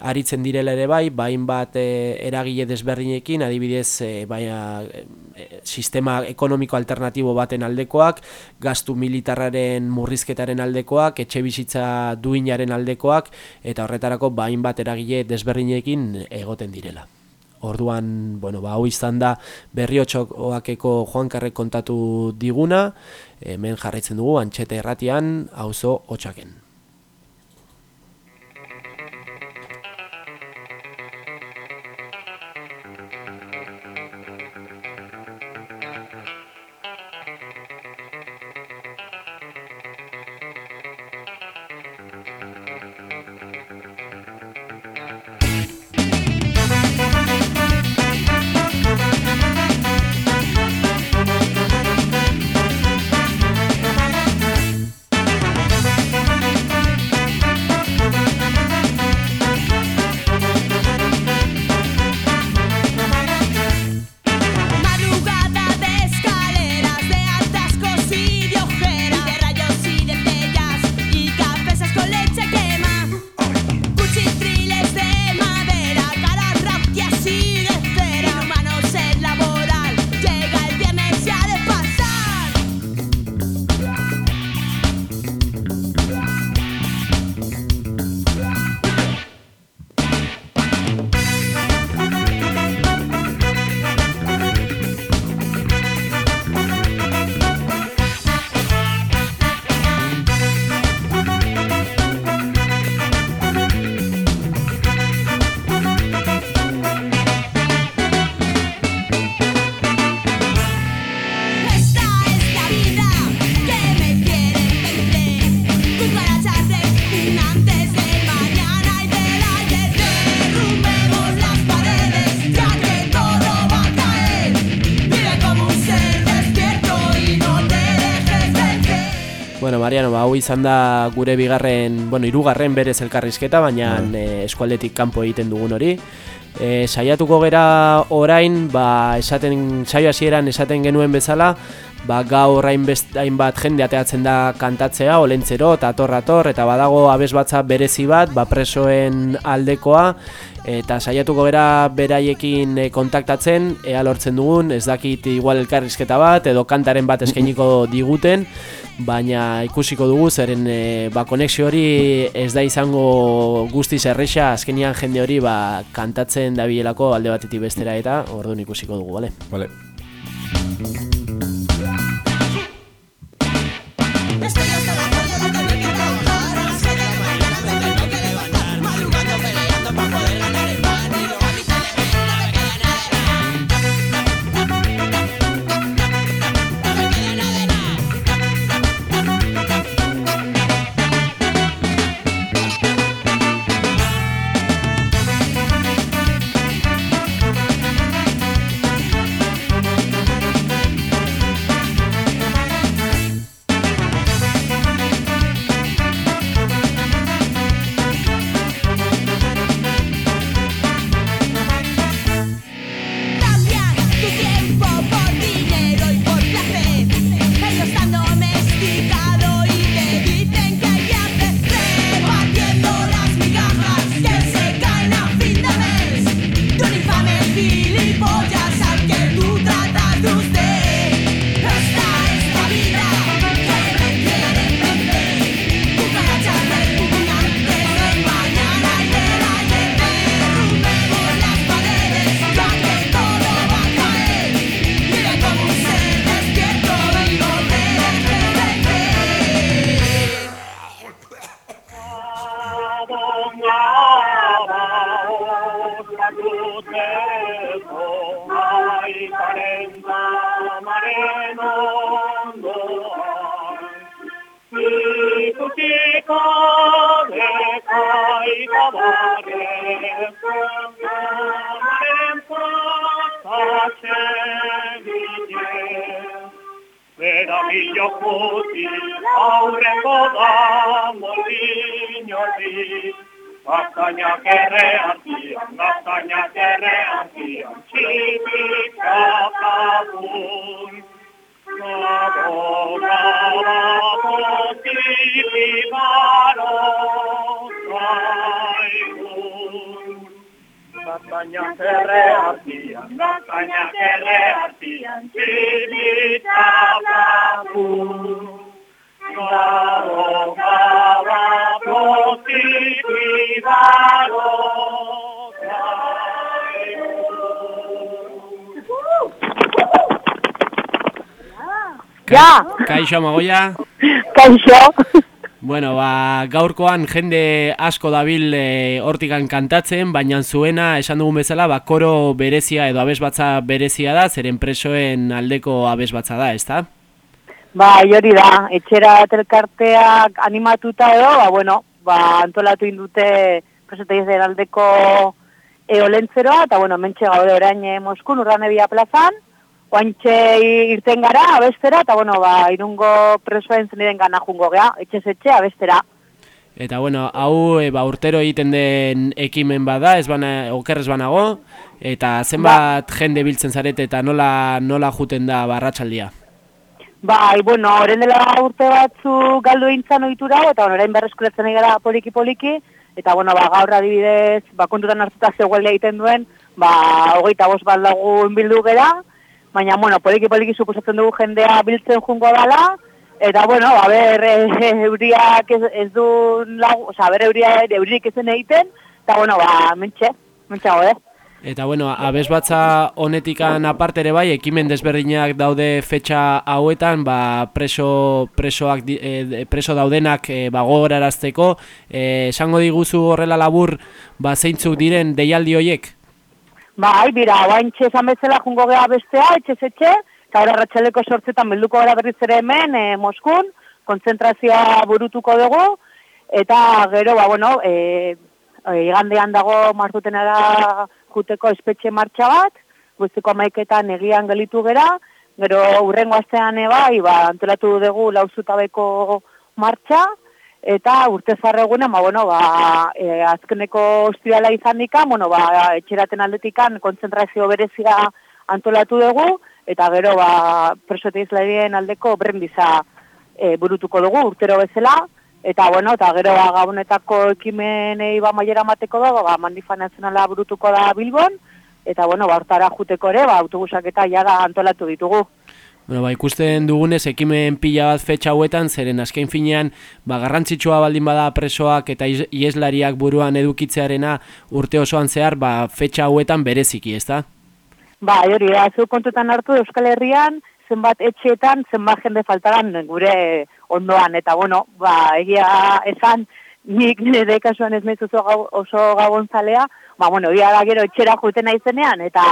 aritzen direla ere bai, bain bat e, eragile desberdinekin, adibidez e, baina, e, sistema ekonomiko alternatibo baten aldekoak, gastu militarraren murrizketaren aldekoak, etxe bizitza duinaren aldekoak, eta horretarako bain bat eragile desberdinekin egoten direla. Orduan, bueno, ba, hau izan da berriotxoakeko Juan Karrek kontatu diguna, hemen jarraitzen dugu, antxete erratian, auzo hotxaken. Mariano, ba, hau izan da gure bigarren, bueno, hirugarren berez elkarrizketa, baina e, eskualdetik kanpo egiten dugun hori. E, saiatuko gera orain, ba, esaten, saio hasieran esaten genuen bezala, ba, gaur hainbest- hainbat jende ateatzen da kantatzea, olentzero, eta ator ator, eta badago abes batza berezi bat, ba, presoen aldekoa, eta saiatuko gera beraiekin e, kontaktatzen, ea lortzen dugun, ez dakit igual elkarrizketa bat, edo kantaren bat eskainiko diguten, baina ikusiko dugu zeren e, ba, konexio hori ez da izango guztiz erresa azkenian jende hori ba, kantatzen dabilelako alde batetik bestera eta orduan ikusiko dugu, bale? Vale. Ere artian, txipikak agun. Garo, garo, txipikaro, zaigun. Gaztainak ere artian, gaztainak ere artian, txipikak agun. Garo, garo, positibaro, Ja! Kaixo, Magoia? Kaixo! Bueno, ba, gaurkoan jende asko dabil e, hortikan kantatzen, baina zuena, esan dugun bezala, ba, koro berezia edo abesbatza berezia da, zeren presoen aldeko abesbatza da, ezta? Ba, hori da, etxera elkarteak animatuta edo, ba, bueno, ba, antolatu indute preseteiz aldeko eolentzeroa, eta, bueno, mentxe gaude orain eh, Moskun, urranebia plazan, oantxe irten gara, abestera, eta, bueno, ba, irungo presoen zeniren gana jungo gea, etxez etxe, abestera. Eta bueno, hau e, ba, urtero egiten den ekimen bada, ez bana, okerrez banago, eta zenbat jende biltzen zarete eta nola, nola juten da barratsaldia. Bai, bueno, orain dela urte batzu galdu eintzan ohitura, eta bueno, orain berreskuratzen gara poliki-poliki, eta bueno, ba, gaur adibidez, ba, kontutan hartuta zegoela egiten duen, ba, hogeita bost bat lagun bildu gera, baina, bueno, poliki-poliki suposatzen dugu jendea biltzen jungo dala, eta, bueno, a ber, e, euriak ez, ez du lagu, oza, ber, euria, euririk ezen egiten, eta, bueno, ba, mentxe, mentxe gode. Eta bueno, abesbatza honetikan aparte ere bai, ekimen desberdinak daude fetxa hauetan, ba, preso, presoak, eh, preso daudenak e, ba, gogorarazteko. Eh, esango diguzu horrela labur, ba, zeintzuk diren deialdi hoiek? Bai, bira, oain esan bezala jungo geha bestea, etxez etxe, eta hori ratxaleko sortzetan bilduko gara berriz ere hemen, e, Moskun, kontzentrazioa burutuko dugu, eta gero, ba, bueno, e, igandean dago martutenara juteko espetxe martxa bat, guztiko amaiketan egian gelitu gera, gero urrengo astean bai, ba, antolatu dugu lauzutabeko martxa, eta urte zarregunen, ba, bueno, ba, e, azkeneko ostirala izan dika, bueno, ba, etxeraten aldetikan kontzentrazio berezia antolatu dugu, eta gero, ba, presote izlaien aldeko brendiza e, burutuko dugu, urtero bezala, eta, bueno, eta gero, ba, gabonetako ekimenei ba, maiera mateko da, ba, mandifa nazionala burutuko da Bilbon, eta, bueno, ba, hortara juteko ere, ba, autobusak eta jada antolatu ditugu. Bueno, ba, ikusten dugunez ekimen pila bat fetxa hauetan, zeren azken finean, ba, garrantzitsua baldin bada presoak eta ieslariak buruan edukitzearena urte osoan zehar, ba, fetxa hauetan bereziki, ezta? Ba, hori da, zu kontutan hartu Euskal Herrian, zenbat etxeetan, zenbat jende faltaran gure ondoan, eta bueno, ba, egia esan, nik nire kasuan ez mezu oso, gabonzalea, ba, bueno, egia da gero etxera juten naizenean, eta,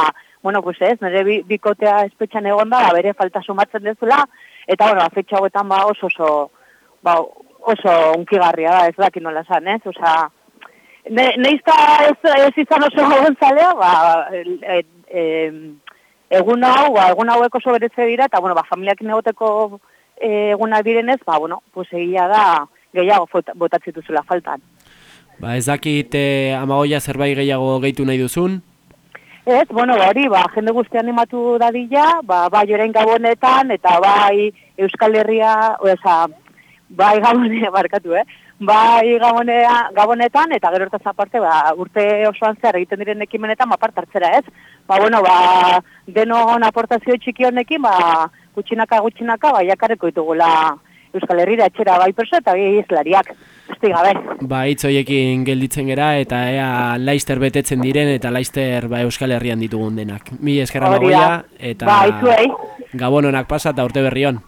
bueno, pues ez, nire bi, bikotea espetxan egon da, bere falta sumatzen dezula, eta, bueno, afetxa hauetan ba, oso, oso, ba, oso unkigarria da, ez dakit nola esan, ez, osea, Ne, neizta ez, ez izan oso gonzalea, ba, e, e, egun hau, ba, egun hauek oso beretze dira, eta, bueno, ba, familiak negoteko e, egunak direnez, ba, bueno, pues egia da gehiago botatzituzula faltan. Ba, ez dakit eh, amagoia zerbait gehiago gehitu nahi duzun? Ez, bueno, ba, hori, ba, jende guzti animatu dadila, ba, bai orain gabonetan, eta bai Euskal Herria, oza, bai gabone, barkatu, eh? Bai gabonea, gabonetan, eta gero hortaz aparte, ba, urte osoan zehar egiten diren ekimenetan, ba, parte hartzera, ez? Ba, bueno, ba, denon aportazio txiki honekin, ba, gutxinaka, gutxinaka, ba, jakarreko ditugula Euskal Herrira etxera bai perso eta bai izlariak. Esti gabe. Ba, hitz hoiekin gelditzen gera eta ea Laister betetzen diren eta Laister ba, Euskal Herrian ditugun denak. Mi eskerra magoia eta Ba, itzuei. Gabon honak pasa eta urte berri on.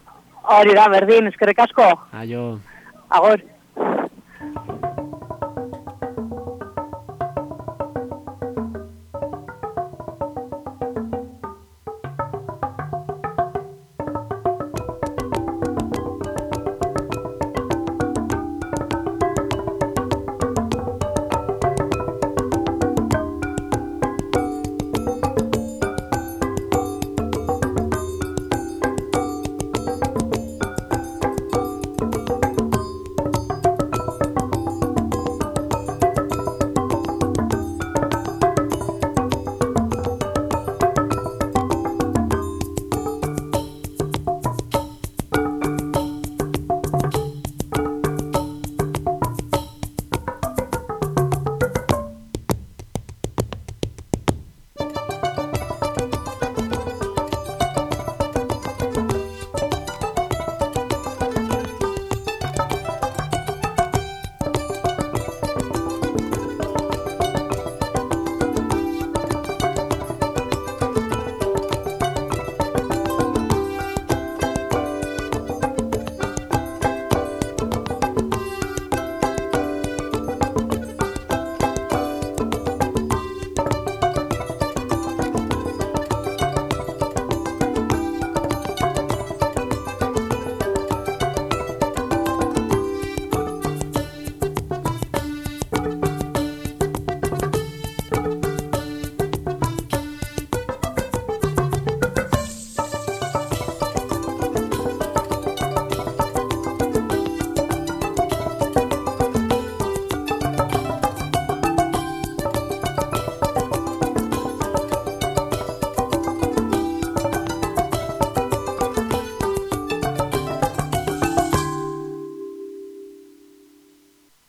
Hori da, berdin, eskerrik asko. Aio. Agor.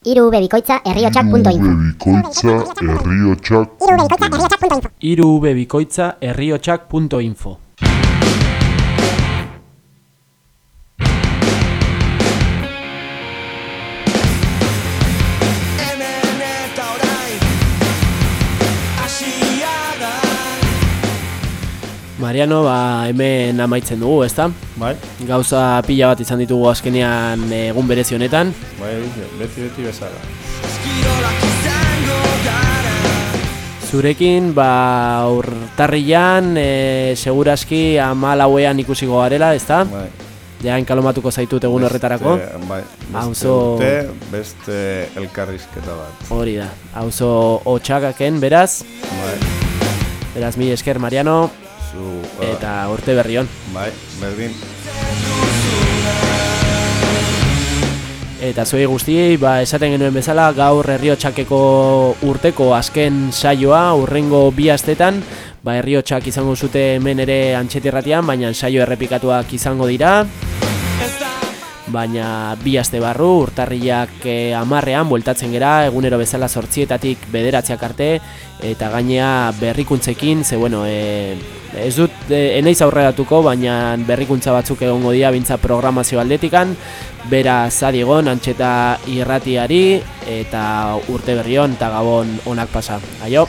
Iru bebikoitza herriotxak.info Bikoitza herriotxak Iru bebikoitza herriotxak.info Mariano, ba, hemen amaitzen dugu, ezta? Bai. Gauza pila bat izan ditugu azkenean egun berezi honetan. Bai, beti beti bezala. Zurekin, ba, urtarrian, e, seguraski amalauean ikusiko garela, ezta? Bai. Ja, enkalomatuko zaitut egun horretarako. Bai, beste Auzo- urte, beste elkarrizketa bat. Hori da, auzo hotxakaken, beraz. Bai. Beraz, mi esker, Mariano. Zu, Eta urte berri on. Bai, berdin. Eta zuei guztiei, ba, esaten genuen bezala, gaur herriotxakeko urteko azken saioa, urrengo bi astetan, ba, herriotxak izango zute hemen ere antxetirratian, baina saio errepikatuak izango dira. Baina bi aste barru, urtarriak e, amarrean, bueltatzen gera, egunero bezala sortzietatik bederatziak arte, eta gainea berrikuntzekin, ze bueno, e, ez dut, e, enaiz aurreratuko, baina berrikuntza batzuk egongo dira bintza programazio aldetikan, bera zadiegon, antxeta irratiari, eta urte berrion, eta gabon onak pasa. Aio!